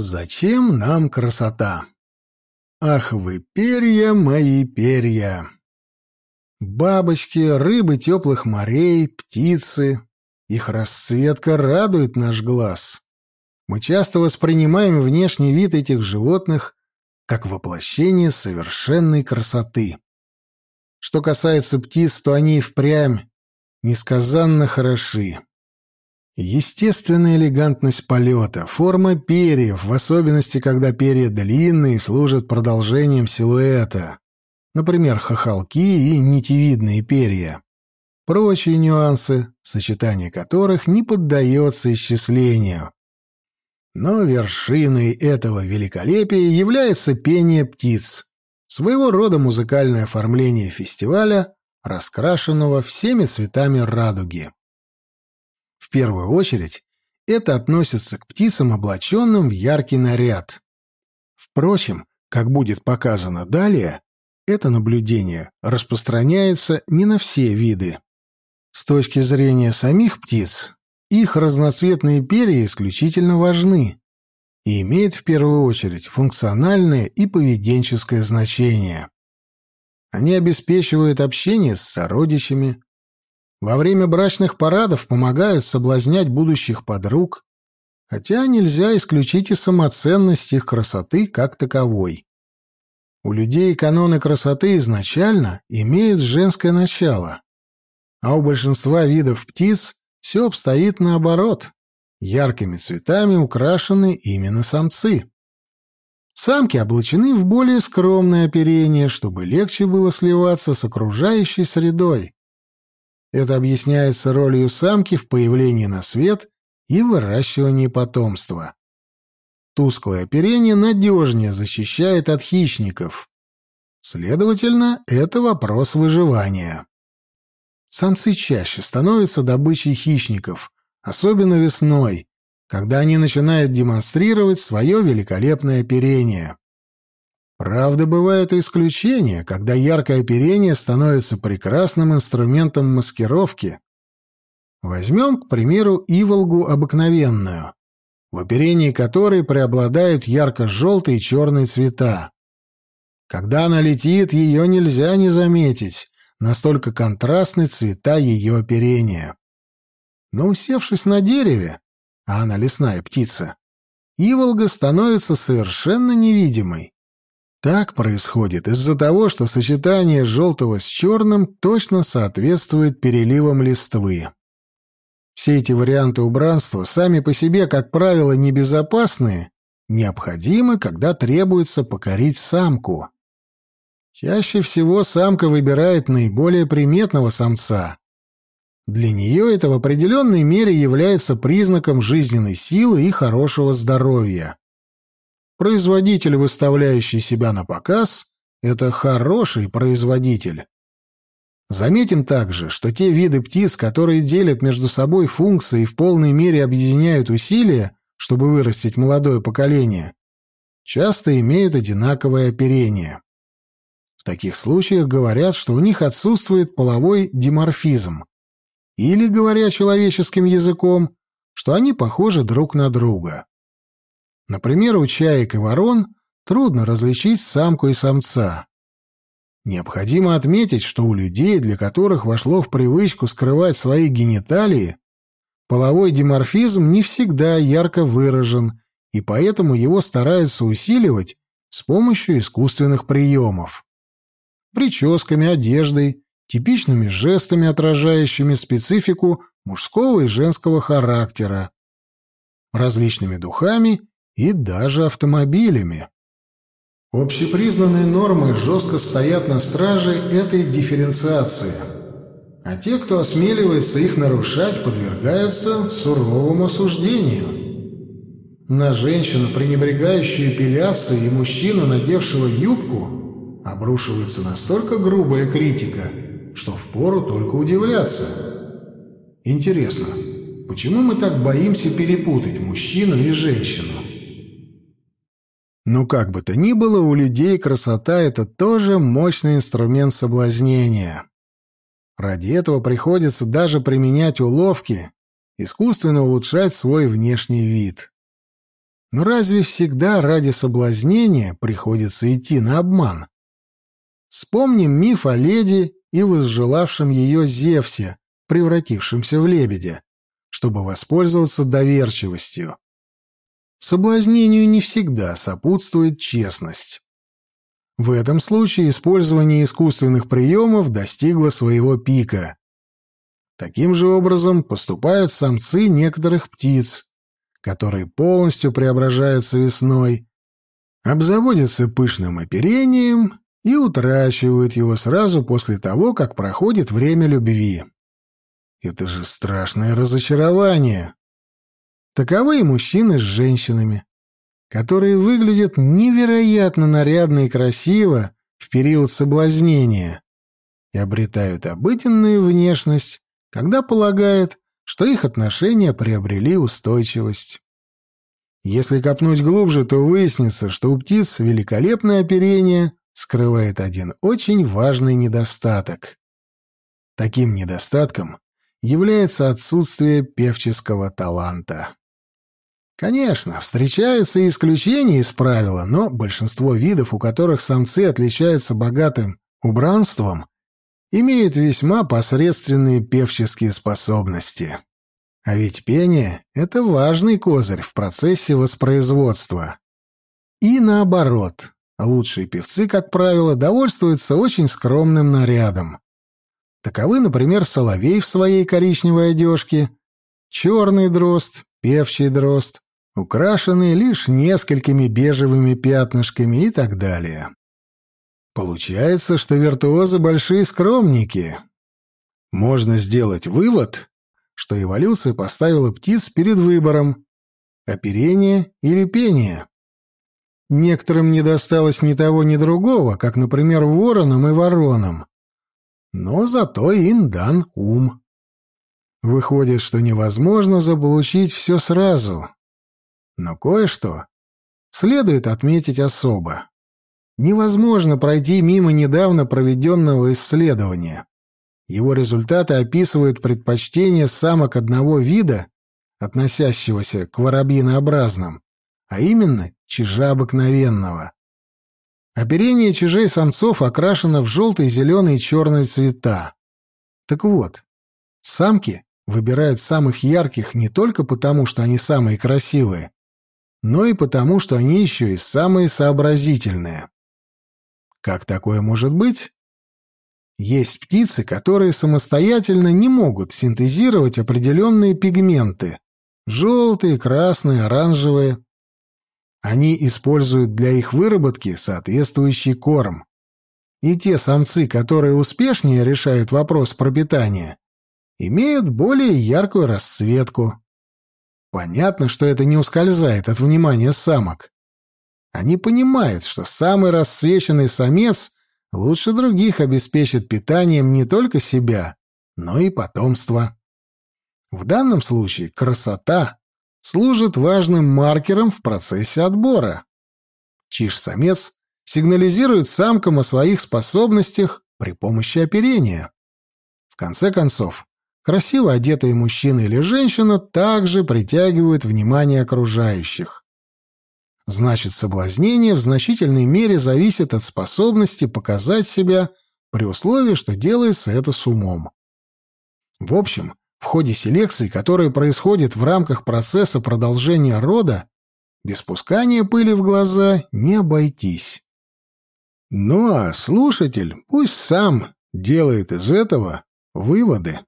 Зачем нам красота? Ах вы, перья мои перья! Бабочки, рыбы теплых морей, птицы. Их расцветка радует наш глаз. Мы часто воспринимаем внешний вид этих животных как воплощение совершенной красоты. Что касается птиц, то они и впрямь несказанно хороши. Естественная элегантность полета, форма перьев, в особенности, когда перья длинные, служат продолжением силуэта, например, хохолки и нитевидные перья. Прочие нюансы, сочетание которых не поддается исчислению. Но вершиной этого великолепия является пение птиц, своего рода музыкальное оформление фестиваля, раскрашенного всеми цветами радуги. В первую очередь, это относится к птицам, облаченным в яркий наряд. Впрочем, как будет показано далее, это наблюдение распространяется не на все виды. С точки зрения самих птиц, их разноцветные перья исключительно важны и имеют в первую очередь функциональное и поведенческое значение. Они обеспечивают общение с сородичами, во время брачных парадов помогают соблазнять будущих подруг, хотя нельзя исключить и самоценность их красоты как таковой. У людей каноны красоты изначально имеют женское начало, а у большинства видов птиц все обстоит наоборот. Яркими цветами украшены именно самцы. Самки облачены в более скромное оперение, чтобы легче было сливаться с окружающей средой. Это объясняется ролью самки в появлении на свет и выращивании потомства. Тусклое оперение надежнее защищает от хищников. Следовательно, это вопрос выживания. Самцы чаще становятся добычей хищников, особенно весной, когда они начинают демонстрировать свое великолепное оперение. Правда, бывает и исключение, когда яркое оперение становится прекрасным инструментом маскировки. Возьмем, к примеру, иволгу обыкновенную, в оперении которой преобладают ярко-желтые и черные цвета. Когда она летит, ее нельзя не заметить, настолько контрастны цвета ее оперения. Но усевшись на дереве, а она лесная птица, Иволга становится совершенно невидимой. Так происходит из-за того, что сочетание желтого с черным точно соответствует переливам листвы. Все эти варианты убранства сами по себе, как правило, небезопасные, необходимы, когда требуется покорить самку. Чаще всего самка выбирает наиболее приметного самца. Для нее это в определенной мере является признаком жизненной силы и хорошего здоровья. Производитель, выставляющий себя на показ, это хороший производитель. Заметим также, что те виды птиц, которые делят между собой функции и в полной мере объединяют усилия, чтобы вырастить молодое поколение, часто имеют одинаковое оперение. В таких случаях говорят, что у них отсутствует половой диморфизм. Или, говоря человеческим языком, что они похожи друг на друга. Например, у чаек и ворон трудно различить самку и самца. Необходимо отметить, что у людей, для которых вошло в привычку скрывать свои гениталии, половой диморфизм не всегда ярко выражен, и поэтому его стараются усиливать с помощью искусственных приемов прическами, одеждой, типичными жестами, отражающими специфику мужского и женского характера, различными духами и даже автомобилями. Общепризнанные нормы жестко стоят на страже этой дифференциации, а те, кто осмеливается их нарушать, подвергаются суровому осуждению. На женщину, пренебрегающую эпиляцией, и мужчину, надевшего юбку, обрушивается настолько грубая критика, что впору только удивляться. Интересно, почему мы так боимся перепутать мужчину и женщину? Ну, как бы то ни было, у людей красота — это тоже мощный инструмент соблазнения. Ради этого приходится даже применять уловки, искусственно улучшать свой внешний вид. Но разве всегда ради соблазнения приходится идти на обман? Вспомним миф о леди и возжелавшем ее Зевсе, превратившемся в лебедя, чтобы воспользоваться доверчивостью. Соблазнению не всегда сопутствует честность. В этом случае использование искусственных приемов достигло своего пика. Таким же образом поступают самцы некоторых птиц, которые полностью преображаются весной, обзаводятся пышным оперением и утрачивают его сразу после того, как проходит время любви. Это же страшное разочарование. Таковы и мужчины с женщинами которые выглядят невероятно нарядно и красиво в период соблазнения и обретают обыденную внешность, когда полагают, что их отношения приобрели устойчивость. Если копнуть глубже, то выяснится, что у птиц великолепное оперение скрывает один очень важный недостаток. Таким недостатком является отсутствие певческого таланта. Конечно, встречаются и исключения из правила, но большинство видов, у которых самцы отличаются богатым убранством, имеют весьма посредственные певческие способности. А ведь пение — это важный козырь в процессе воспроизводства. И наоборот, лучшие певцы, как правило, довольствуются очень скромным нарядом. Таковы, например, соловей в своей коричневой одежке, черный дрозд, певчий дрозд, украшенные лишь несколькими бежевыми пятнышками и так далее. Получается, что виртуозы большие скромники. Можно сделать вывод, что эволюция поставила птиц перед выбором — оперение или пение. Некоторым не досталось ни того, ни другого, как, например, воронам и воронам. Но зато им дан ум. Выходит, что невозможно заполучить все сразу. Но кое-что следует отметить особо. Невозможно пройти мимо недавно проведенного исследования. Его результаты описывают предпочтение самок одного вида, относящегося к воробьинообразным, а именно чижа обыкновенного. Оперение чижей самцов окрашено в желтый, зеленый и черный цвета. Так вот, самки выбирают самых ярких не только потому, что они самые красивые, но и потому, что они еще и самые сообразительные. Как такое может быть? Есть птицы, которые самостоятельно не могут синтезировать определенные пигменты – желтые, красные, оранжевые. Они используют для их выработки соответствующий корм. И те самцы, которые успешнее решают вопрос пропитания, имеют более яркую расцветку. Понятно, что это не ускользает от внимания самок. Они понимают, что самый рассвеченный самец лучше других обеспечит питанием не только себя, но и потомство. В данном случае красота служит важным маркером в процессе отбора. Чиж-самец сигнализирует самкам о своих способностях при помощи оперения. В конце концов, красиво одетые мужчина или женщина также притягивают внимание окружающих. Значит, соблазнение в значительной мере зависит от способности показать себя при условии, что делается это с умом. В общем, в ходе селекции, которая происходит в рамках процесса продолжения рода, без пускания пыли в глаза не обойтись. Ну а слушатель пусть сам делает из этого выводы.